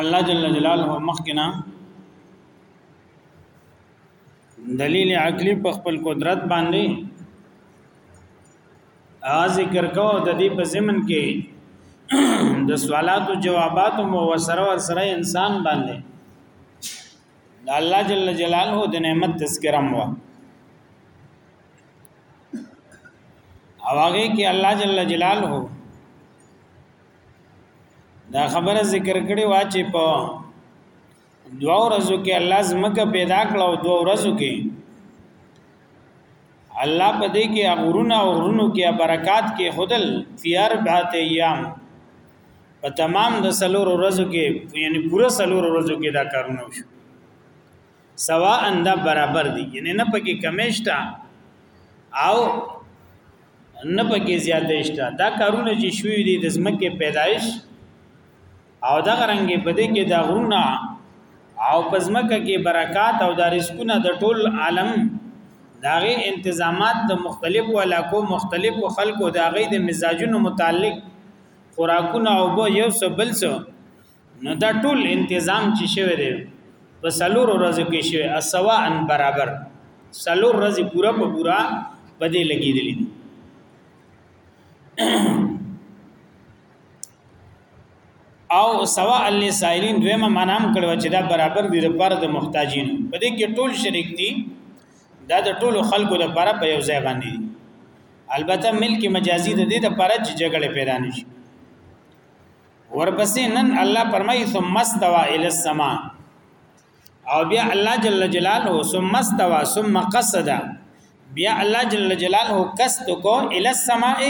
الله جل جلاله مخکنا دلیل عقلی په خپل قدرت باندې ا ذکر کو د دې په زمن کې د سوالات او جوابات مو وسره سره انسان باندې د الله جل جلاله د نعمت تذکرم و او هغه کې الله جل جلاله دا خبره ذکر کړي وا چې په دوه ورځو کې الله زمکه پیدا کړه او دوه ورځو کې الله په دې کې غرونه او غرونو کې برکات کې خدل فیار بات ایام په تمام د سلور ورځو کې یعنی پوره سلور ورځو کې دا کارونه وشو سوا انده برابر دي یعنی نه پکې کمیشتا او نه پکې زیاتې شته دا کارونه چې شوې دي د زمکه پیدایش او دا رنګې په دې کې دا غرونه او پزمکه کې برکات او دا رزقونه د ټول عالم داغه انتظامات د مختلفو علاقو مختلفو خلکو داغه د مزاجونو متعلق خوراکونه او بو یو سبل سو نو دا ټول تنظیم چې شوی دی په سلور ورځو کې شوی اسوا ان برابر سلور ورځې پورا په پورا بدې لګېدلې دي او سوا للسائلین دویمه معنی هم کړو چې دا برابر دي د پر د محتاجین په دې کې ټول شریک دي دا د ټولو خلکو لپاره په یو ځای باندې دي البته ملک مجازي د دې لپاره چې جګړه پیدا نشي ورپسې نن الله فرمایي ثم استوى الى السماء او بیا الله جل جلاله ثم استوى ثم قصد بیا الله جل جلاله قصد کو الى السماء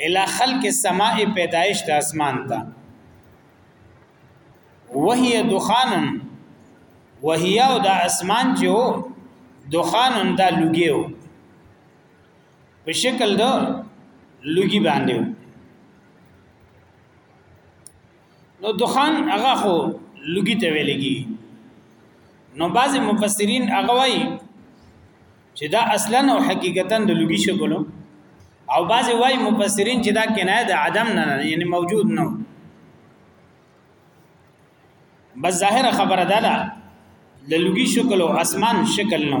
الى خلق السماء پیدائش د اسمان ته وهي دخان وهي او د اسمان چې هو دخان دا لګیو په شکل د لګي باندې نو دخان هغه خو لګی ته ویلګي نو بعض مفسرین هغه وایي چې دا اصلا او حقیقتا د لګی شکلو او بعض وایي مفسرین چې دا کنایه د عدم نه نه یعنی موجود نه بس ظاهر خبره ده د لګی شکل او اسمان شکل نه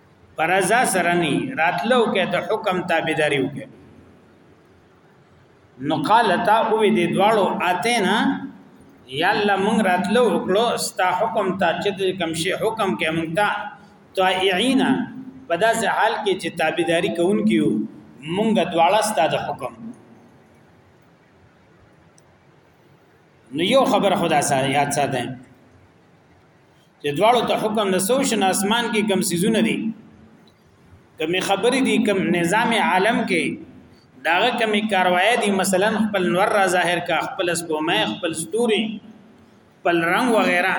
پر رضا سره نه راتلو کې د حکم تابعداري وکړي نو قال تا او دې دواړو اتینا یا الله مونږ راتلو وکړو ستا حکم ته چې کوم شی حکم کې مونږ ته طائعینا په داسې حال کې چې تابعداري کوونکیو مونږ دواړه ستا د حکم نو یو خبر خدا سره یاد ساته چې دواړو ته حکم د سو شن اسمان کې کم سيزونه دي کمی خبرې دي کم نظام عالم کې داغه کمی کاروایی دي مثلا خپل نور را ظاهر کا خپل سپومه خپل ستوري خپل رنگ وغیرہ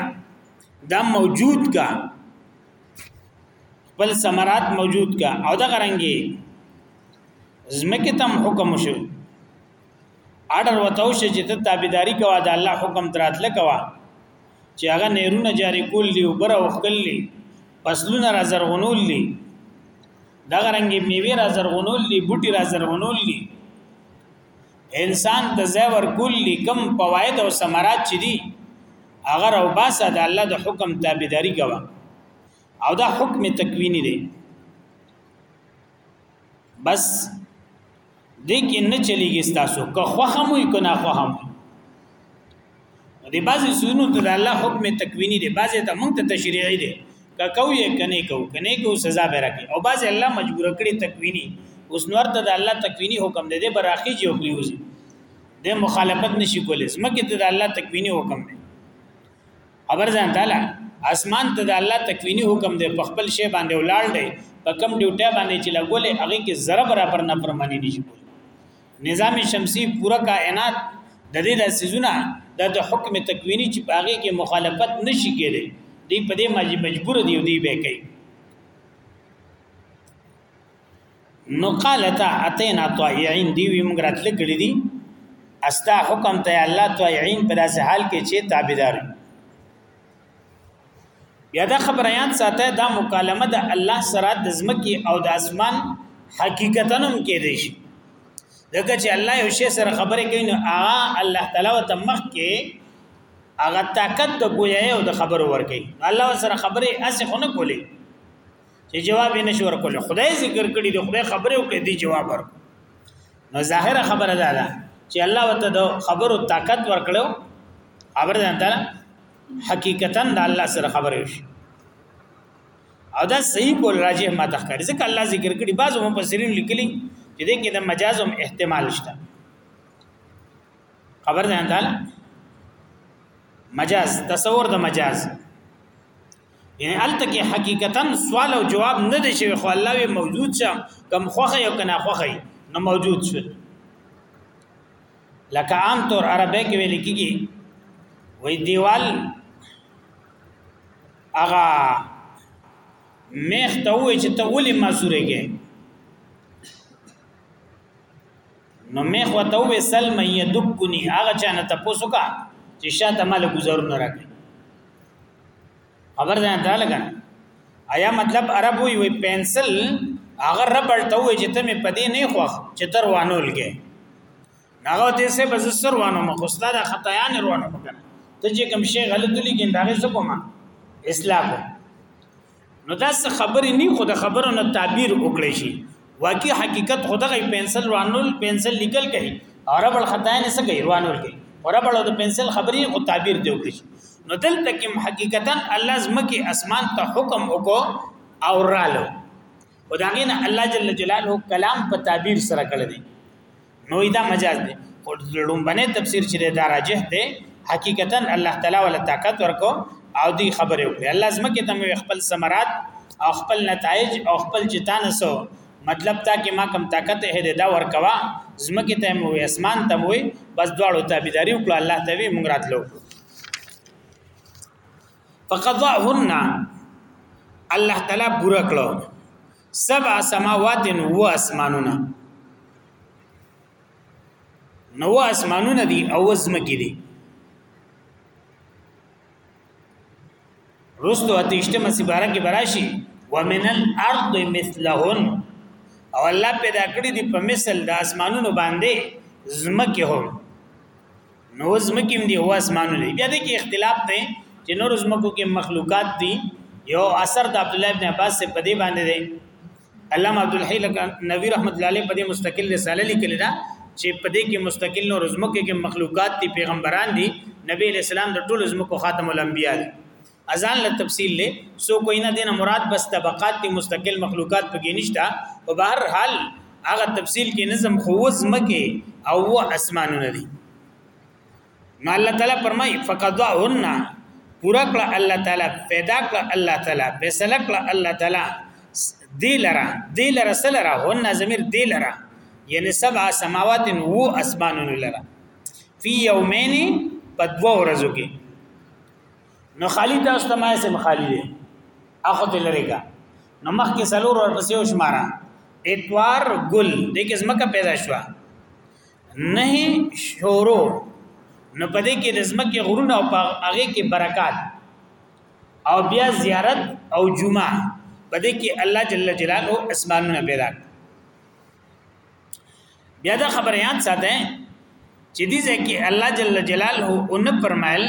دا موجود کا خپل ثمرات موجود کا او دا غرنګي زمکه تم حکم شو اډر وتاو شي چې ته تابعداري کوه د الله حکم تراتله کوه چې هغه نهرونه جاری کول دي او بر او خپل دي فصلونه را زرغونول دي دا رنګ میوه را زرغونول دي بوټي را زرغونول دي انسان ته زور کول دي کم فواید او ثمرات چي دي هغه او باسه د الله د حکم تابعداري کوه او دا حکم تکوینی دی بس دې کې نه چلیږي تاسو که خوخه مو کو نه خوخه مو دې بعضی سونو ته د الله حکم تکوینی دی بعضی ته مونږ ته تشریعی دی که کو یې کني کو کني کو سزا به راکړي او بعضی الله مجبور کړی تکوینی اوس نور ته د الله تکوینی حکم دی دې براخي جو کیږي د مخالفت نشي کولای زمکه ته د الله تکوینی حکم دی خبر ځان تعالی اسمان ته د الله تکوینی حکم دی په خپل شی باندې ولاړ دی په کم ډیوټه باندې چې لګولې هغه کې ذره برابر نه پرمانی نشي کولی نظام شمسی پورا کائنات د دې د سيزونه د حکم تکوینی چې باغې کې مخالفت نشي کېدی دی په دې مجبور دی دی به کوي نو قالت اتینا طائعين دی وی موږ راتل کړی دي استا حکم ته الله طائعين په داسې حال کې چې تابعدار بیا دا خبره یاد ساته دا مکالمه د الله سره د زمکی او د اسمان حقیقتا هم کې دي شي دغه چې الله یو شی سره خبرې کوي نو هغه الله تعالی او تمخ کې هغه طاقت د ګویا او د خبرو ور کوي الله سره خبرې اسې خونه کولې چې جواب یې نشو ورکول خدای ذکر کړي د خدای خبره او کدي جواب ورک نو ظاهره خبره ده ده چې الله وته د خبرو طاقت ورکړو خبر ده ته حقیقتا د الله سره خبره وشي او دا صحیح کول راجح ما تخکر ځکه الله ذکر کړي بعضو مفسرین لیکلي چې دې کې د مجاز هم احتمال شته خبر ده ته مجاز تصور د مجاز یعنی الته کې حقیقتا سوال او جواب نه دی شوی خو الله وی موجود شه کم خوخه یو کنا خوخه نو موجود شو لکه عام طور عربی کې ویل کېږي وې دیوال اغا میخ ته وې چې ته ولې مزورې کې نو میخ وته وې سلم یدکنی هغه چانه تاسو کا چې شاته مال گزارونه راکړي خبر ده دا لګا آیا مطلب عرب وی وی پنسل هغه ربړ ته وی چې ته مې پدې نه خوخ چې تر وانو لګې هغه دې سه بز سر وانو مخ استاد خطایان روانو مګر ته چې کوم شی غلط لګین دا څه کومه اصلاح کوم نو دا څه خبرې نه خو د خبرو نه تعبیر وکړي شي واقعي حقیقت خدغه پنسل روانول پنسل لیکل کوي او رب الخطا نه څه کوي روانول کوي او رب له پنسل خبرې او تعبیر دی وکړي نو دلته کې حقیقتا الله زمکه اسمان ته حکم وکړو او رالو او دا غینه الله جل جلاله کلام په تعبیر سره کړی نو دا مجاز دی او لومبنه تفسیر چې دا راجح دی حقیقتا الله تعالی ول طاقت ورکو او دی خبره وکړه الله زمکه تم خپل ثمرات او خپل نتایج او خپل جتان سو مطلب تا کې ما کم طاقت هه دا ورکوا زمکه ته مو اسمان ته وي بس دواړو تابعداري وکړه الله ته وي مونږ راتلو فقضاهن الله تعالی پورا کړو سبع سماوات و اسمانونه نو اسمانونه دي او زمکي دي رستو اتیشتمه سباره کې براشي ومن الارض مثلهن او الله پیدا کړی دي په مثل د اسمانونو باندې زمکه هم نو زمکیم دی او اسمانو دی بیا د کې اختلاف دی چې نور زمکو کې مخلوقات دي یو اثر د عبد الله ابن عباس سے پدې باندې دی علامه عبد الحی لکه نبی رحمت الله علیه پدې مستقل رساله لیکل دا چې پدې کې مستقل نور زمکو کې مخلوقات دي پیغمبران دي نبی اسلام د ټول زمکو خاتم الانبیاء دی ازان له تفصیل له سو کوی نه دینه مراد بس طبقات دی مستقل مخلوقات پکې نشتا په بهر حال هغه تفصیل کې نظم خو زمکه او اسمانونه دي نو الله تعالی فرمای فقضاهن پورا کړه الله تعالی پیدا کړه الله تعالی فیصله کړه الله تعالی دی لرا دی لرا سلرا هن زمیر دی لرا یعنی سبع سماوات و اسمانون لرا فی یومین په دوه ورځو کې نو خالی تاسو ته ما اسم خالی دی اخو ته لري کا نو مخ کې سلور ور پسې وشماره اتوار ګل دې کې زمکه پیدا شو نه شورو نو پدې کې د زمکه غرونه او هغه کې برکات او بیا زیارت او جمعه پدې کې الله جل جلاله اسمانونه پیدا کړ بیا دا خبره یاد ساته چې دې ځکه الله جل جلاله اون پرمایل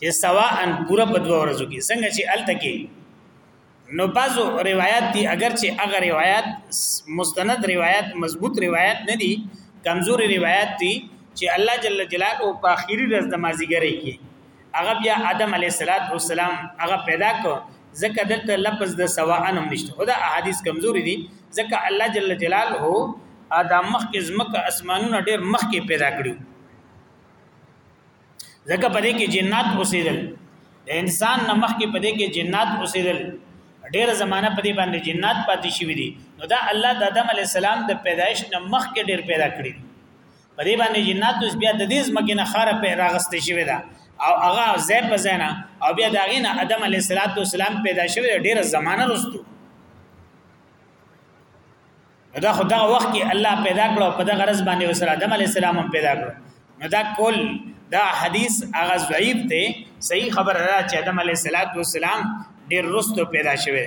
چې سوا ان پورا په دوه ورځو کې څنګه چې ال تکي نو بعضو روایت دي اگر چې هغه روایت مستند روایت مضبوط روایت نه دي کمزوري روایت دي چې الله جل جلاله په اخیری ورځ د مازیګرې کې هغه بیا آدم علیه السلام هغه پیدا کو ځکه دلته لفظ د سوا انم نشته خدا احادیث کمزوري دي ځکه الله جل جلاله هو آدم مخ کې زمکه اسمانونه ډېر مخ کې پیدا کړیو ځکه پدې کې جنات اوسېدل د انسان نمخ کې پدې کې جنات اوسېدل ډېر زمانہ پدې باندې جنات پاتې شوې دي نو دا الله د آدم علی السلام د پیدایش نمخ کې ډېر پیدا کړی په دې باندې جنات اوس بیا د دې ځمکې نه خاره په راغستې شوی دا او هغه زې په زینا او بیا دا غینه ادم علی السلام پیدا شوی ډیره زمانہ رستو دا خو دا وخت کې الله پیدا کړو په دغه غرض باندې وسره ادم علی السلام هم پیدا کړو نو دا کول دا حدیث هغه ضعیف دی صحیح خبر را چې ادم علی السلام ډیر رستو پیدا شوی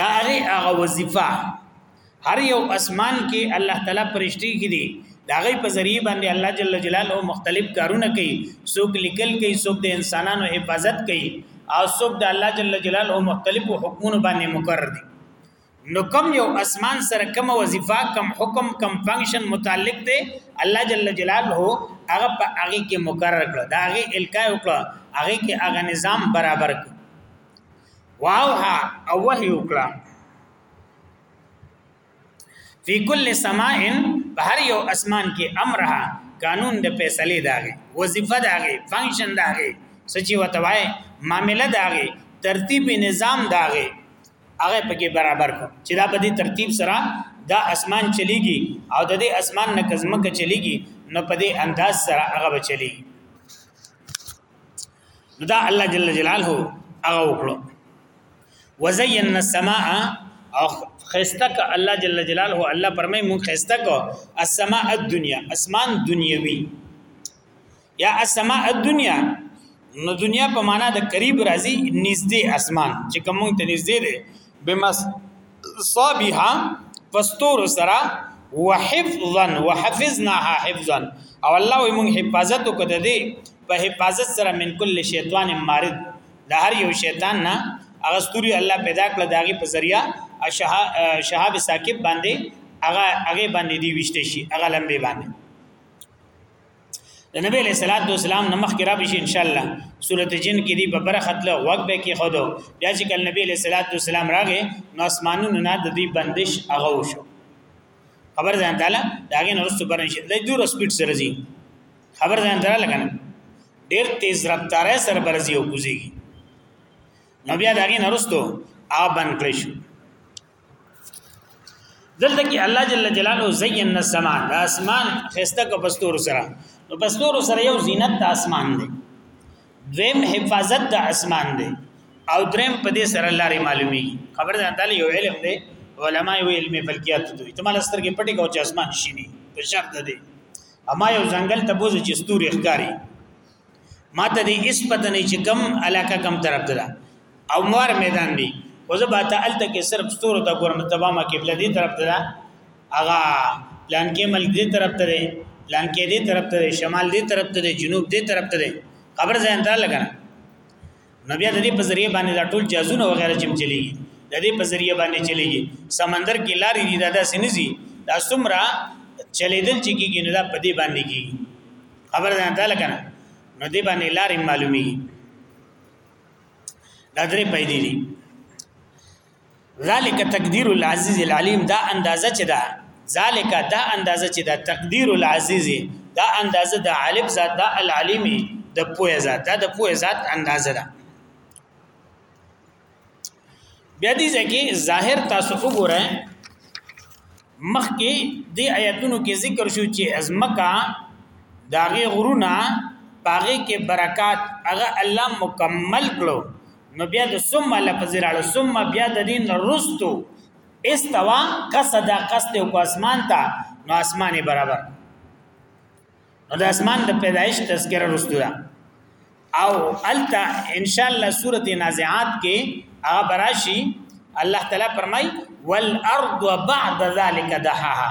دا هغه هغه وظیفه هر یو اسمان کې الله تعالی پرشتي کې دي دا غي په ذریعہ باندې الله جل جلاله مختلف کارونه کوي څوک لیکل کوي څوک د انسانانو حفاظت کوي او څوک د الله جل جلاله مختلف حکمونو باندې مقرر دي نو کم یو اسمان سره کم وظیفه کم حکم کم فنکشن متعلق دی الله جل جلاله هغه په هغه کې مقرر کړ دا هغه الکا وکړه هغه کې هغه نظام برابر کړ واوها او وحی وکړه فی کل سماء په هر یو اسمان کې امرها قانون د فیصله داغي وظیفه داغي فنکشن داغي سچي وتوای معاملې داغي ترتیب نظام داغي هغه پکې برابر کو چې دا په دې ترتیب سره دا اسمان چلیږي او د دې اسمان نه کزمکه چلیږي نو په دې انداز سره هغه به چلیږي نو دا الله جل جلاله هغه وکړو وزینا السماء او خستک الله جل جلاله الله پرمه مون خستک السماء الدنيا اسمان دنیوي یا السماء الدنيا نو دنیا په معنا د قریب راځي نږدې اسمان چې کوم ته نږدې دی بمس صابها پستور سره وحفظا وحفظناها حفظا او الله وي مونږ حفاظت وکړه دې په حفاظت سره من کل شیطان مارد د هر یو شیطان نه هغه ستوري الله پیدا کړ د هغه په ذریعہ شهاب ثاقب باندې هغه هغه باندې دی وشته شي هغه لمبه باندې د نبی له صلوات و سلام نمخ کې را بشي ان شاء الله سورته جن کې دی په برخه تل وګ به کې خدو بیا چې کله نبی له صلوات و سلام راغې نو اسمانونو نه د دې بندش هغه وشو خبر ځان تعالی داګه نورستو برنشه د دور سپیډ سره زی خبر ځان درا لګنه ډیر تیز رفتارې سره برزي او کوزيږي نو بیا داګه نرستو آ بن کړی شو دلته کې الله جل جلاله زین السما د اسمان خسته کو پستور سره نو پستور سره یو زینت د اسمان دی دویم حفاظت د اسمان دی او دریم په دې سره لارې معلومي خبر ده تعالی یو علم دی علما یو علم فلکیات دوی ته مال سترګې پټې کو چې اسمان شینی په شرط ده اما یو ځنګل ته بوزي چې ستوري ښکاری ما ته دې اس پته نه چې کم علاقه کم طرف ده او مور میدان دی او زه به ته الته کې صرف ستورو ته ګورم تبامه قبله دې طرف ده اغا پلان کې ملک دې طرف ته دی پلان کې دې طرف ته دی شمال دې طرف ته دی جنوب دې طرف ته دی خبر ځان ته لګا نو بیا د دې په ذریعہ باندې دا ټول جازونه وغیرہ چې چلیږي د دې په ذریعہ باندې چلیږي سمندر کې لارې دي دا داسې نه زی دا څومره چلیدل چې کیږي نه دا په دې باندې کیږي خبر ده ته لکه نو دې باندې لارې معلومي دا درې پیدې دي ذالک تقدیر العزیز العلیم دا اندازه چې دا ذالک دا اندازه چې دا تقدیر العزیز دا اندازه د عالم ذات دا العلیم د پوهه ذات دا د پوهه ذات اندازه ده بیا دې ځکه ظاهر تاسو وګورئ مخکې د آیاتونو کې ذکر شو چې ازمکا داغه غرونه پاغه کې برکات هغه الله مکمل کړو نو بیا د ثم لفظ راړو ثم بیا د دین رستو استوا قصد قصد او اسمان ته نو اسمان برابر نو د اسمان د پیدایش تذکرہ رستو ده او التا ان شاء الله سوره نازعات کې هغه براشي الله تعالی فرمای والارض بعد ذلك دحاها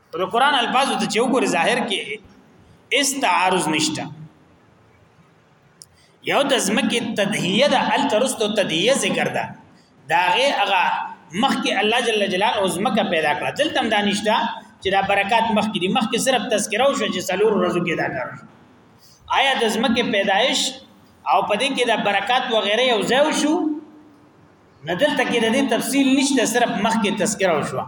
د قران الفاظ ته چې وګوري ظاهر کې اس تعارض نشته یو د زمکه تدهیه د ال ترستو تدهیه ذکر ده داغه هغه مخکې الله جل جلاله او زمکه پیدا کړه دلته هم دانشته چې دا برکات مخکې دي مخکې صرف تذکره او شو چې سلور ورځو کې دا کار آیا د زمکه پیدایش او پدې کې دا برکات و غیره یو ځای شو ندلته کې د دې تفصیل نشته صرف مخکې تذکره او شو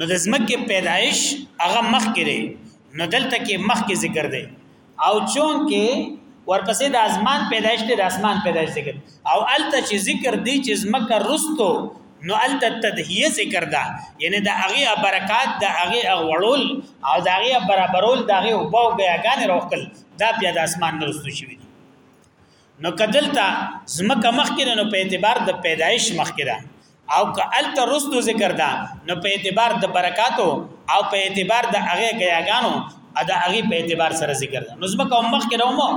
نو د زمکه پیدایش هغه مخ کې دی نو دلته کې مخ کې ذکر دی او چون کې ورپسې د اسمان پیدایش دی د اسمان پیدایش ذکر او الته چې ذکر دی چې زمکه رستو نو الته تدهیه ذکر ده یعنی د هغه برکات د هغه غړول او د هغه برابرول د هغه وبو بیاګان روکل دا بیا د اسمان نرستو شوی دی نو کدلته زمکه مخکره نو په اعتبار د پیدایش مخکره او که الته رستو ذکر ده نو په اعتبار د برکاتو او په اعتبار د هغه غیاګانو ادا هغه په اعتبار سره ذکر ده نو زمکه مخکره مو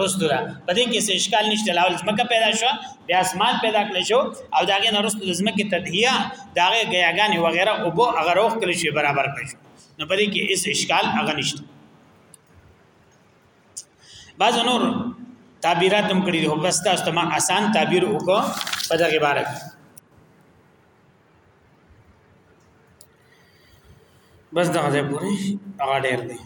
رستو ده په دې کې څه اشکال نشته لاول زمکه پیدا شو بیا اسمان پیدا کړ شو او داغه نه رستو زمکه تدهیه داغه غیاګانې وغیرہ او بو هغه روخ کړی شي برابر کړی شو نو په دې کې هیڅ اشکال هغه نشته بعض نور تعبیرات هم کړی دی بس تاسو ته ما آسان تعبیر وکړ په دغه عبارت بس دغه ځای پوری هغه ډیر دی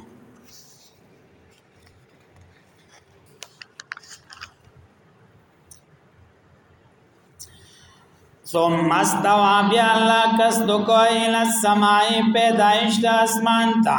ثم استوى بیا الله کس دکو الى السماء پیدائش د اسمان ته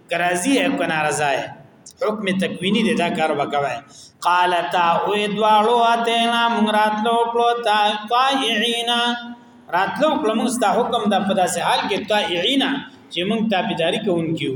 کرازی او کنارزای حکم تکوینی دی دا کار وکوي قال تا او دوالو اتینا موږ راتلو کړو تا طائعینا راتلو کړو موږ دا حکم د په داسې حال کې طائعینا چې موږ تابعداري کوونکیو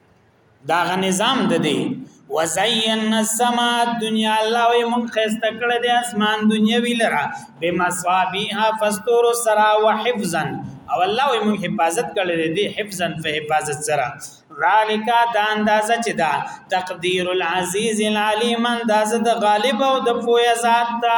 دا غ نظام د دی وزینا السما الدنيا الله وي مون خسته کړه د اسمان دنیوي لرا بمصابيح فستور سرا وحفظا او الله وي مون حفاظت کړه دې حفظا په حفاظت سره ذالک دا اندازه چې دا تقدیر العزیز العلیم اندازه د غالب او د پوهه ذات ته